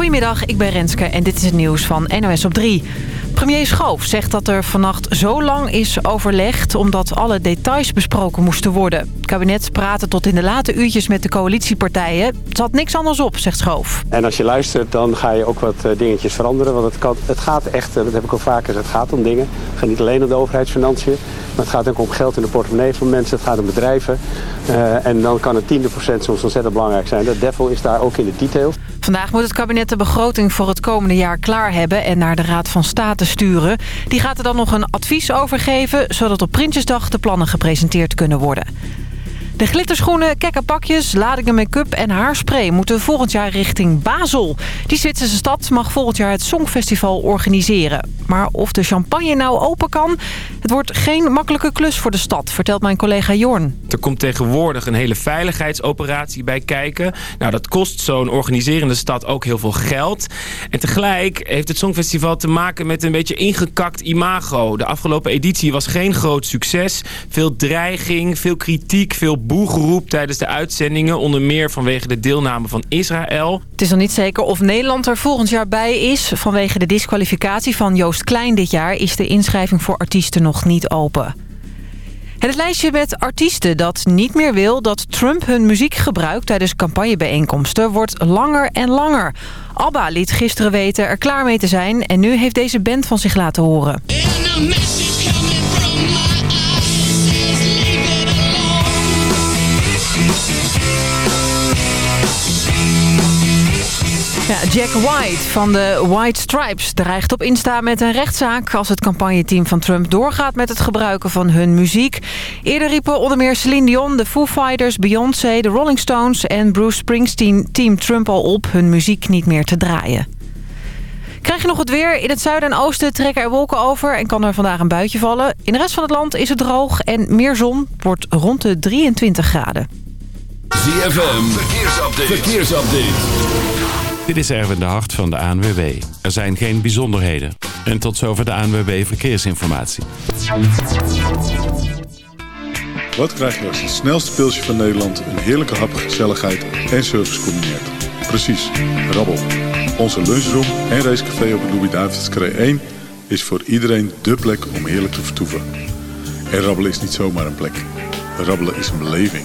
Goedemiddag, ik ben Renske en dit is het nieuws van NOS op 3. Premier Schoof zegt dat er vannacht zo lang is overlegd... omdat alle details besproken moesten worden. Het kabinet praatte tot in de late uurtjes met de coalitiepartijen. Het zat niks anders op, zegt Schoof. En als je luistert, dan ga je ook wat eh, dingetjes veranderen. Want het, kan, het gaat echt, eh, dat heb ik al vaker het gaat om dingen. Het gaat niet alleen om de overheidsfinanciën. Maar het gaat ook om geld in de portemonnee van mensen. Het gaat om bedrijven. Uh, en dan kan het tiende procent soms ontzettend belangrijk zijn. De devil is daar ook in de detail. Vandaag moet het kabinet de begroting voor het komende jaar klaar hebben... en naar de Raad van State sturen. Die gaat er dan nog een advies over geven... zodat op Prinsjesdag de plannen gepresenteerd kunnen worden. De glitterschoenen, pakjes, ladingen make-up en haarspray moeten volgend jaar richting Basel. Die Zwitserse stad mag volgend jaar het Songfestival organiseren. Maar of de champagne nou open kan, het wordt geen makkelijke klus voor de stad, vertelt mijn collega Jorn. Er komt tegenwoordig een hele veiligheidsoperatie bij kijken. Nou, dat kost zo'n organiserende stad ook heel veel geld. En tegelijk heeft het Songfestival te maken met een beetje ingekakt imago. De afgelopen editie was geen groot succes. Veel dreiging, veel kritiek, veel boegeroep tijdens de uitzendingen. Onder meer vanwege de deelname van Israël. Het is nog niet zeker of Nederland er volgend jaar bij is. Vanwege de disqualificatie van Joost Klein dit jaar... is de inschrijving voor artiesten nog niet open. Het lijstje met artiesten dat niet meer wil dat Trump hun muziek gebruikt tijdens campagnebijeenkomsten wordt langer en langer. ABBA liet gisteren weten er klaar mee te zijn en nu heeft deze band van zich laten horen. Ja, Jack White van de White Stripes dreigt op Insta met een rechtszaak... als het campagneteam van Trump doorgaat met het gebruiken van hun muziek. Eerder riepen onder meer Celine Dion, de Foo Fighters, Beyoncé, de Rolling Stones... en Bruce Springsteen Team Trump al op hun muziek niet meer te draaien. Krijg je nog het weer? In het zuiden en oosten trekken er wolken over en kan er vandaag een buitje vallen. In de rest van het land is het droog en meer zon wordt rond de 23 graden. ZFM, verkeersupdate. verkeersupdate. Dit is Erwin de Hart van de ANWB. Er zijn geen bijzonderheden. En tot zover de ANWB Verkeersinformatie. Wat krijg je als het snelste pilsje van Nederland... een heerlijke hap, gezelligheid en service combineert? Precies, rabbel. Onze lunchroom en racecafé op de Louis-David's 1... is voor iedereen dé plek om heerlijk te vertoeven. En rabbelen is niet zomaar een plek. Rabbelen is een beleving.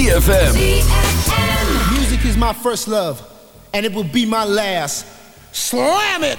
ZFM. Music is my first love, and it will be my last. Slam it!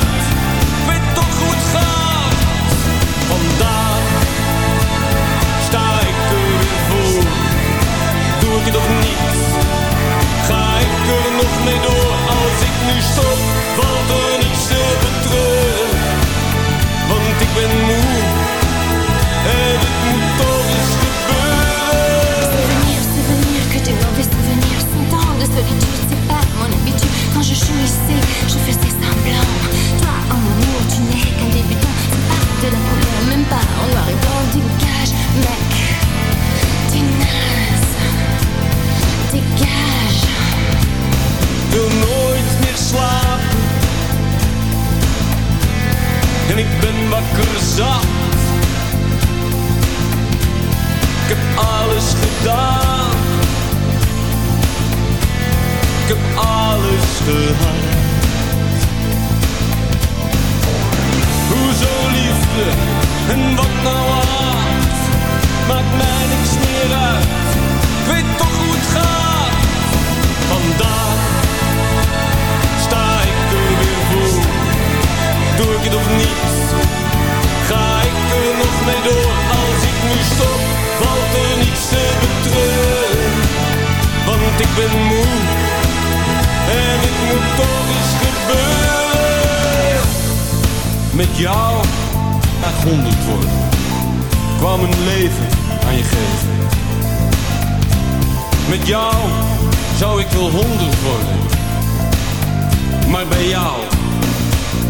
Doe ik het of niet? Ga ik er nog mee door? Als ik nu stop, valt er niets te betreuren? Want ik ben moe en het moet toch eens gebeuren. Souvenirs, souvenirs, que des mauvais souvenirs Cent ans de solitude, c'est pas mon habitude Quand je jouissais, je faisais semblant Toi, en amour, tu n'es qu'un débutant C'est pas de la couleur, même pas en noir et blanc Dégage, mec, En ik ben wakker zat. Ik heb alles gedaan. Ik heb alles gehad. Hoezo liefde en wat nou haat? Maakt mij niks meer uit. Ik weet toch Ik? Ga ik er nog mee door? Als ik nu stop, valt er niets te betreuren. Want ik ben moe en het moet toch eens gebeuren. Met jou ik honderd worden. Ik kwam een leven aan je geven. Met jou zou ik wel honderd worden. Maar bij jou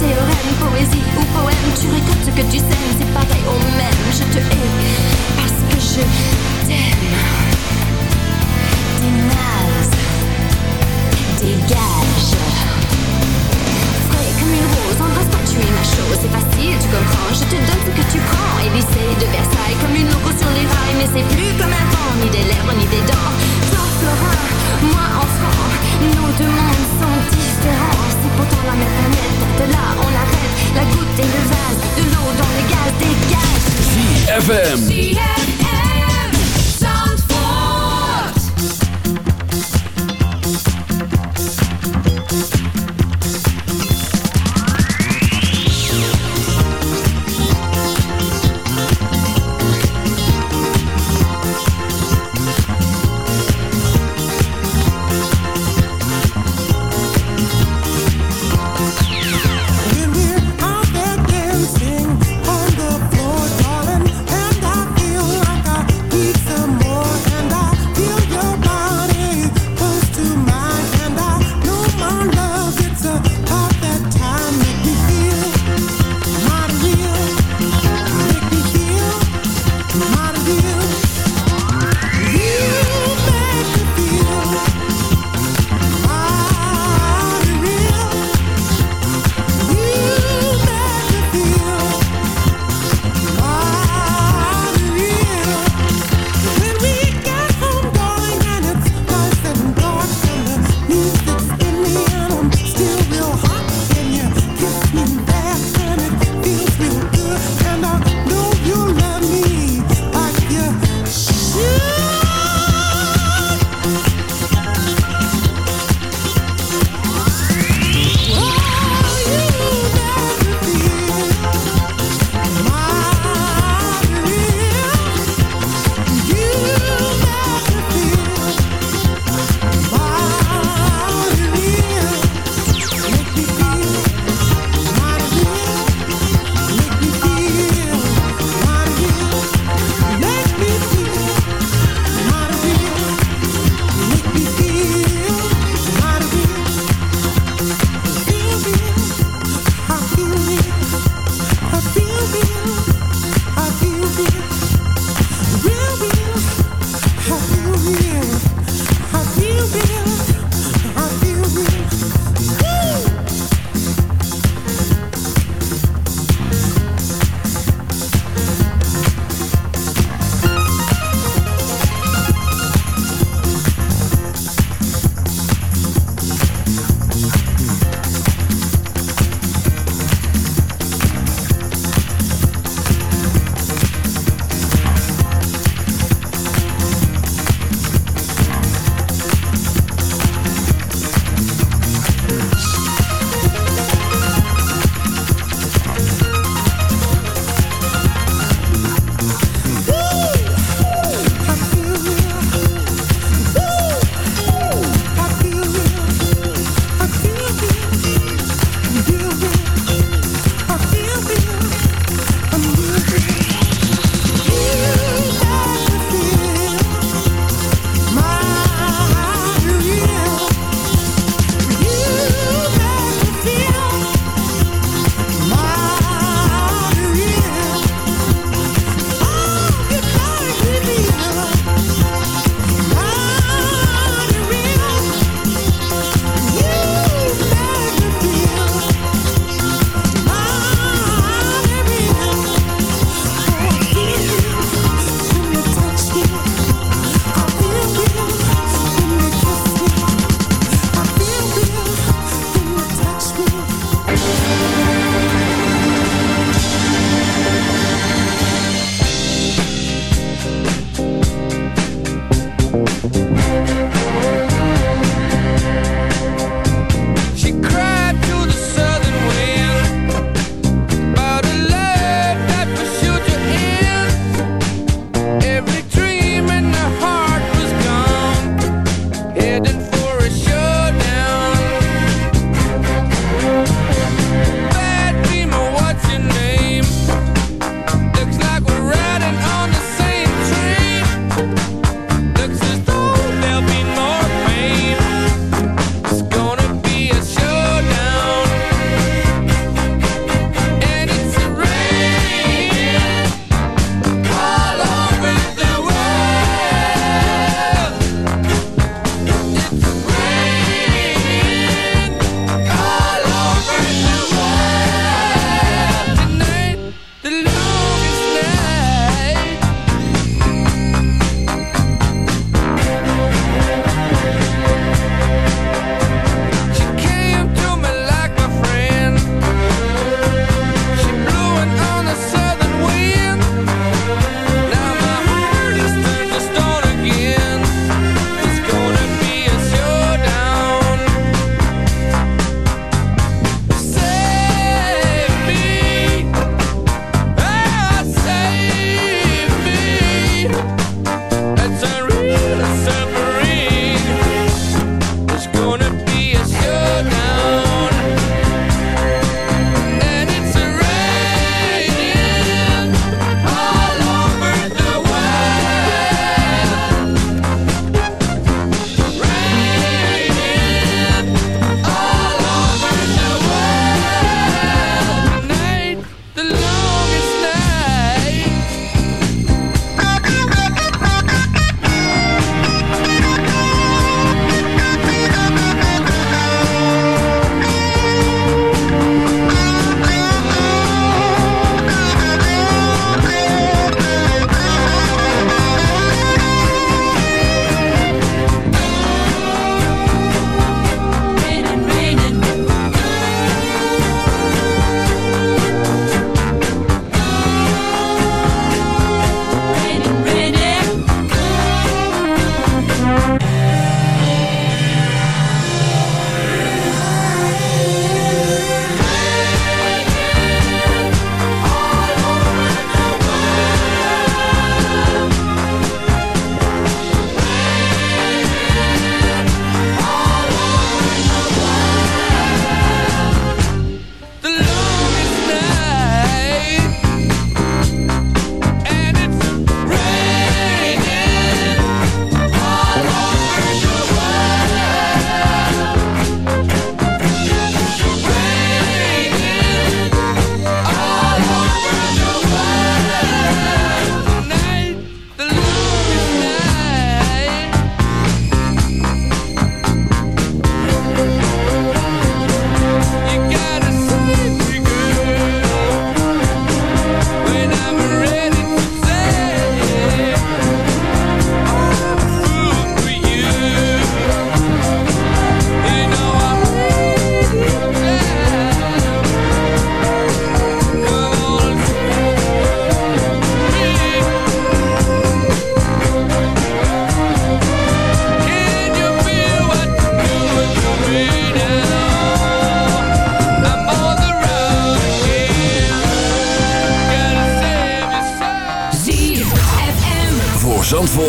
théorème, poésie ou poème. Tu récoltes ce que tu sèmes, c'est pareil au même. Je te hais parce que je t'aime. T'es naze Dégage Frais comme une rose, embrasse-toi, tu es ma chose. C'est facile, tu comprends, je te donne ce que tu prends. Élysée de Versailles, comme une loco sur les rails. Mais c'est plus comme avant, ni des lèvres, ni des dents deux mondes sont différents C'est pourtant la même planète. De là, on arrête La goutte et le vase. De l'eau dans le gaz, dégage. ZFM.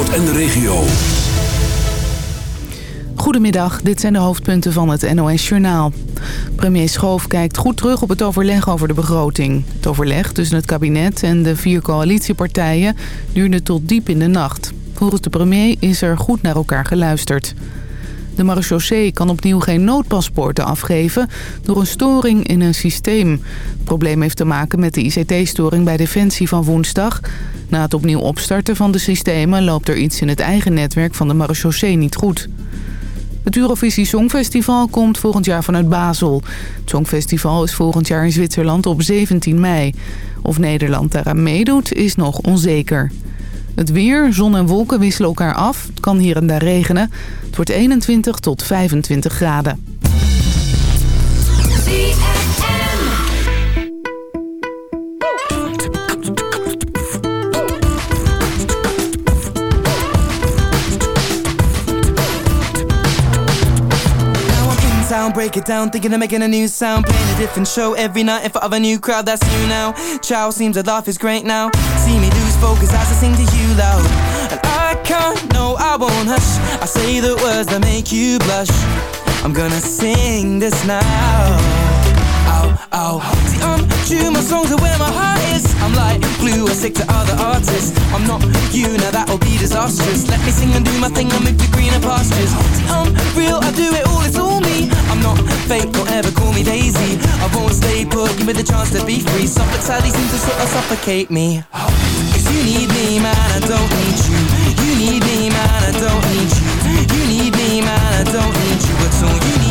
En de regio. Goedemiddag, dit zijn de hoofdpunten van het NOS-journaal. Premier Schoof kijkt goed terug op het overleg over de begroting. Het overleg tussen het kabinet en de vier coalitiepartijen duurde tot diep in de nacht. Volgens de premier is er goed naar elkaar geluisterd. De marechaussee kan opnieuw geen noodpaspoorten afgeven door een storing in een systeem. Het probleem heeft te maken met de ICT-storing bij Defensie van woensdag. Na het opnieuw opstarten van de systemen loopt er iets in het eigen netwerk van de marechaussee niet goed. Het Eurovisie Songfestival komt volgend jaar vanuit Basel. Het Songfestival is volgend jaar in Zwitserland op 17 mei. Of Nederland daaraan meedoet is nog onzeker. Het weer, zon en wolken wisselen elkaar af. Het kan hier en daar regenen. Het wordt 21 tot 25 graden. Break it down, thinking of making a new sound. Playing a different show every night in front of a new crowd, that's you now. Chow seems to laugh is great now. See me lose focus as I sing to you loud. And I can't, no, I won't hush. I say the words that make you blush. I'm gonna sing this now. Ow, ow. See, I'm true, my songs are where my heart is. I'm like glue, I stick to other artists. I'm not you, now that'll be disastrous. Let me sing and do my thing, I move to greener pastures. See, I'm real, I do it all, it's all me. I'm not fake, don't ever call me Daisy. I won't stay put, give me the chance to be free. Suffolk sadly seems to sort of suffocate me. Don't need you. You need me, man, I don't need you. You need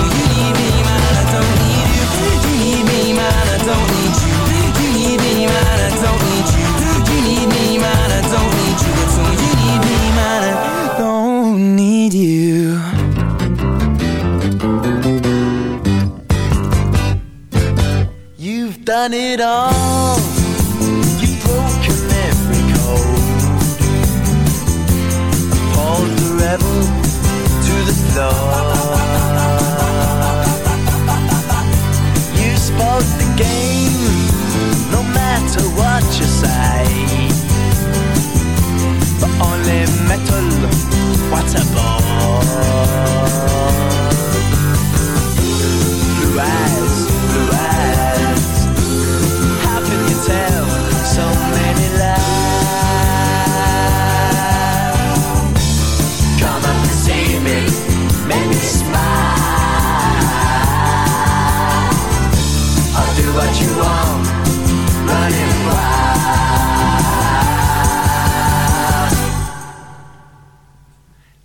need you You've done it all. You've broken every code. Pulled the rebel to the floor. You spoke the game, no matter what you say. But only metal, what a bomb Blue eyes, blue eyes. How can you tell so many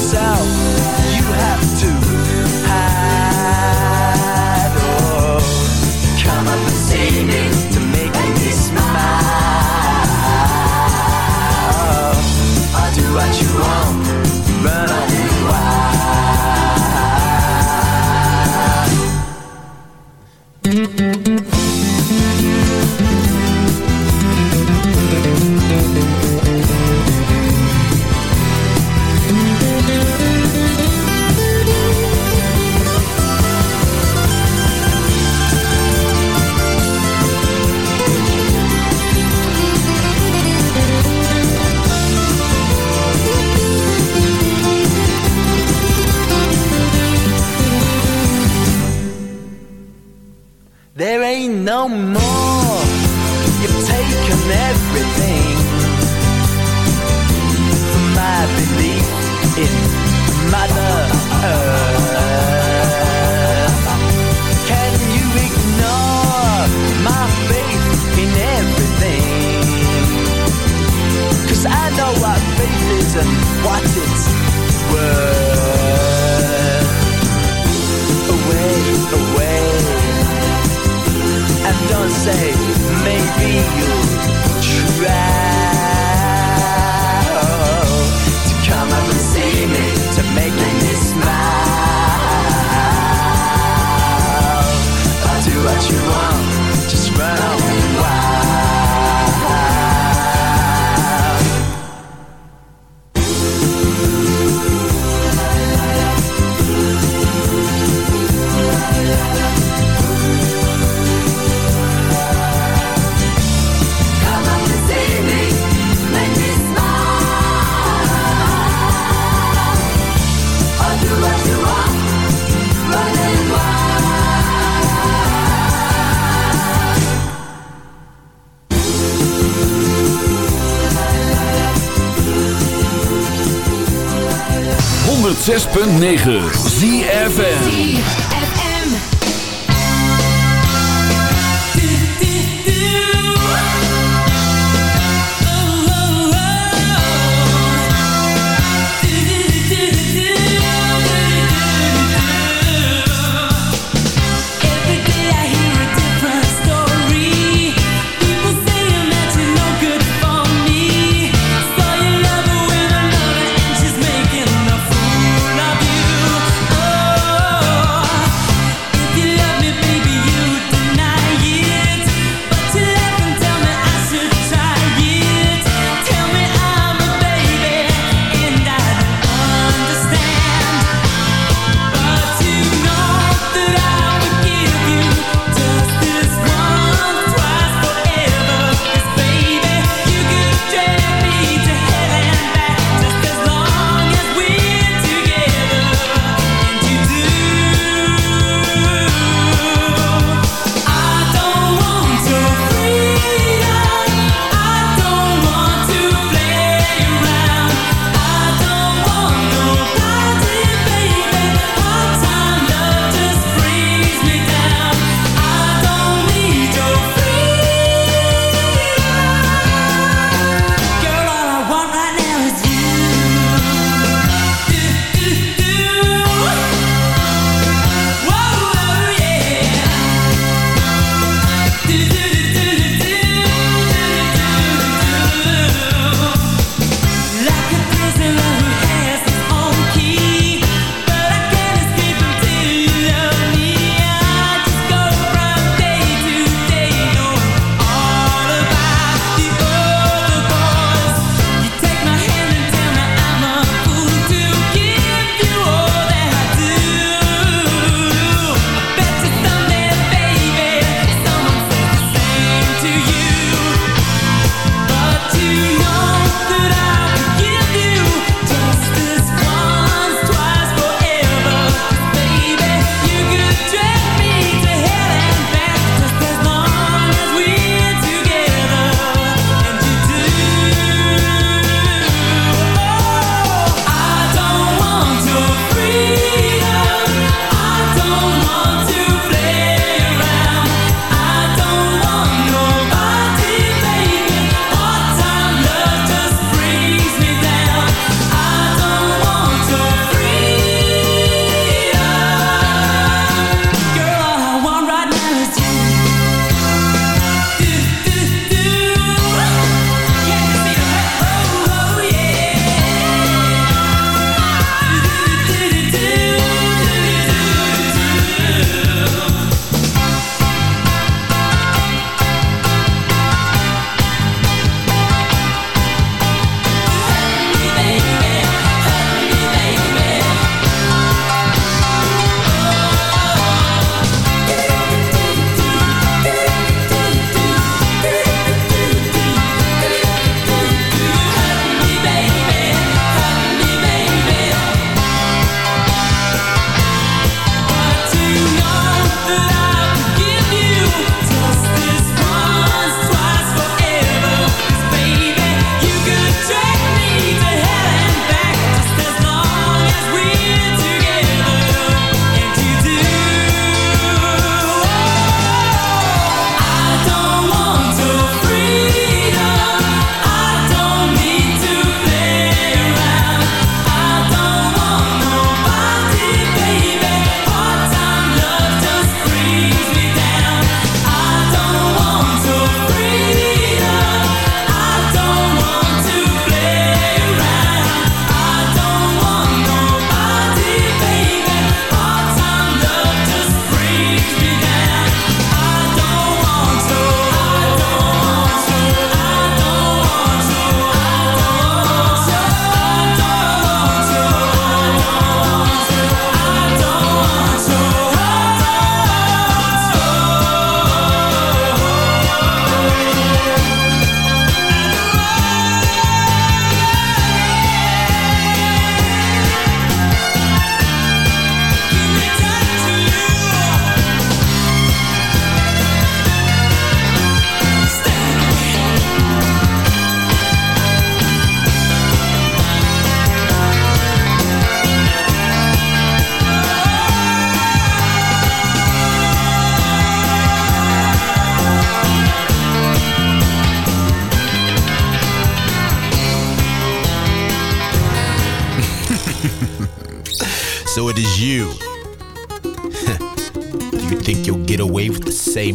Yourself. You have to hide. Oh, come up and see me say maybe you'll 106.9 ZFN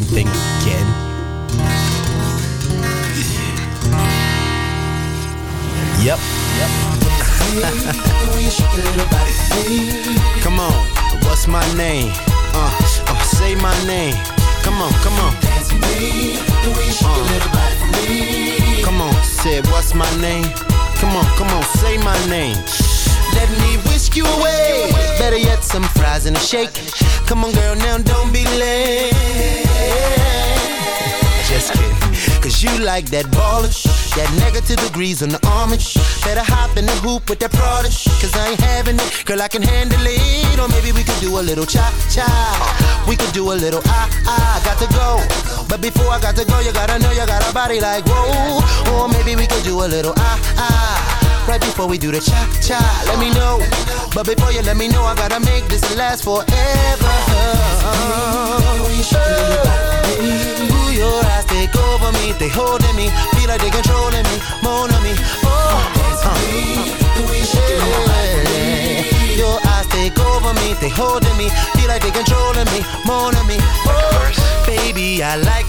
thing again? Yep. come on, what's my name? Uh, uh, say my name. Come on, come on. Uh, come on, said what's my name? Come on, come on, say my name. Let me whisk you away. Better yet, some fries and a shake. Come on, girl, now don't be late. Cause you like that baller. That negative degrees on the homage. Better hop in the hoop with that Prada. Cause I ain't having it. Girl, I can handle it. Or maybe we could do a little cha cha. We could do a little ah ah. Got to go. But before I got to go, you gotta know you got a body like whoa. Or maybe we could do a little ah ah. Right before we do the cha cha. Let me know. But before you let me know, I gotta make this last forever. Ooh, your eyes take over me, they holding me, feel like they controlling me, more on me. Oh, uh. yeah. Your eyes take over me, they holding me, feel like they controlling me, more on me.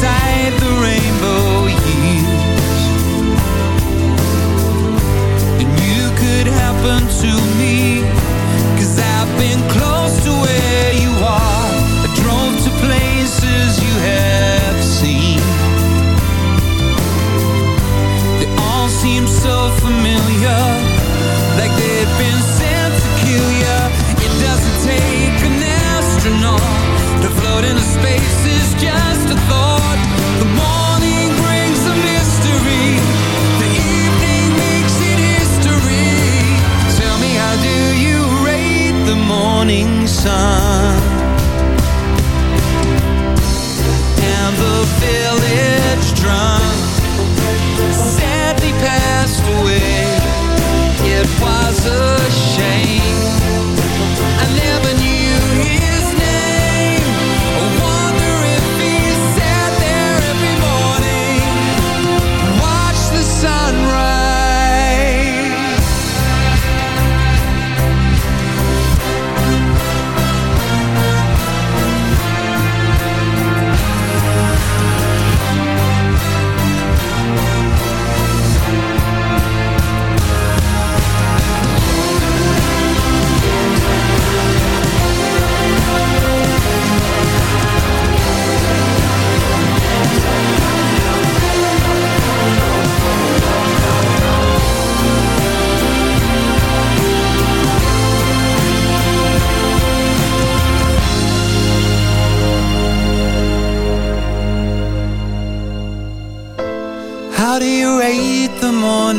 Inside the rainbow years. And you could happen to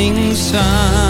心上。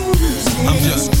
I'm just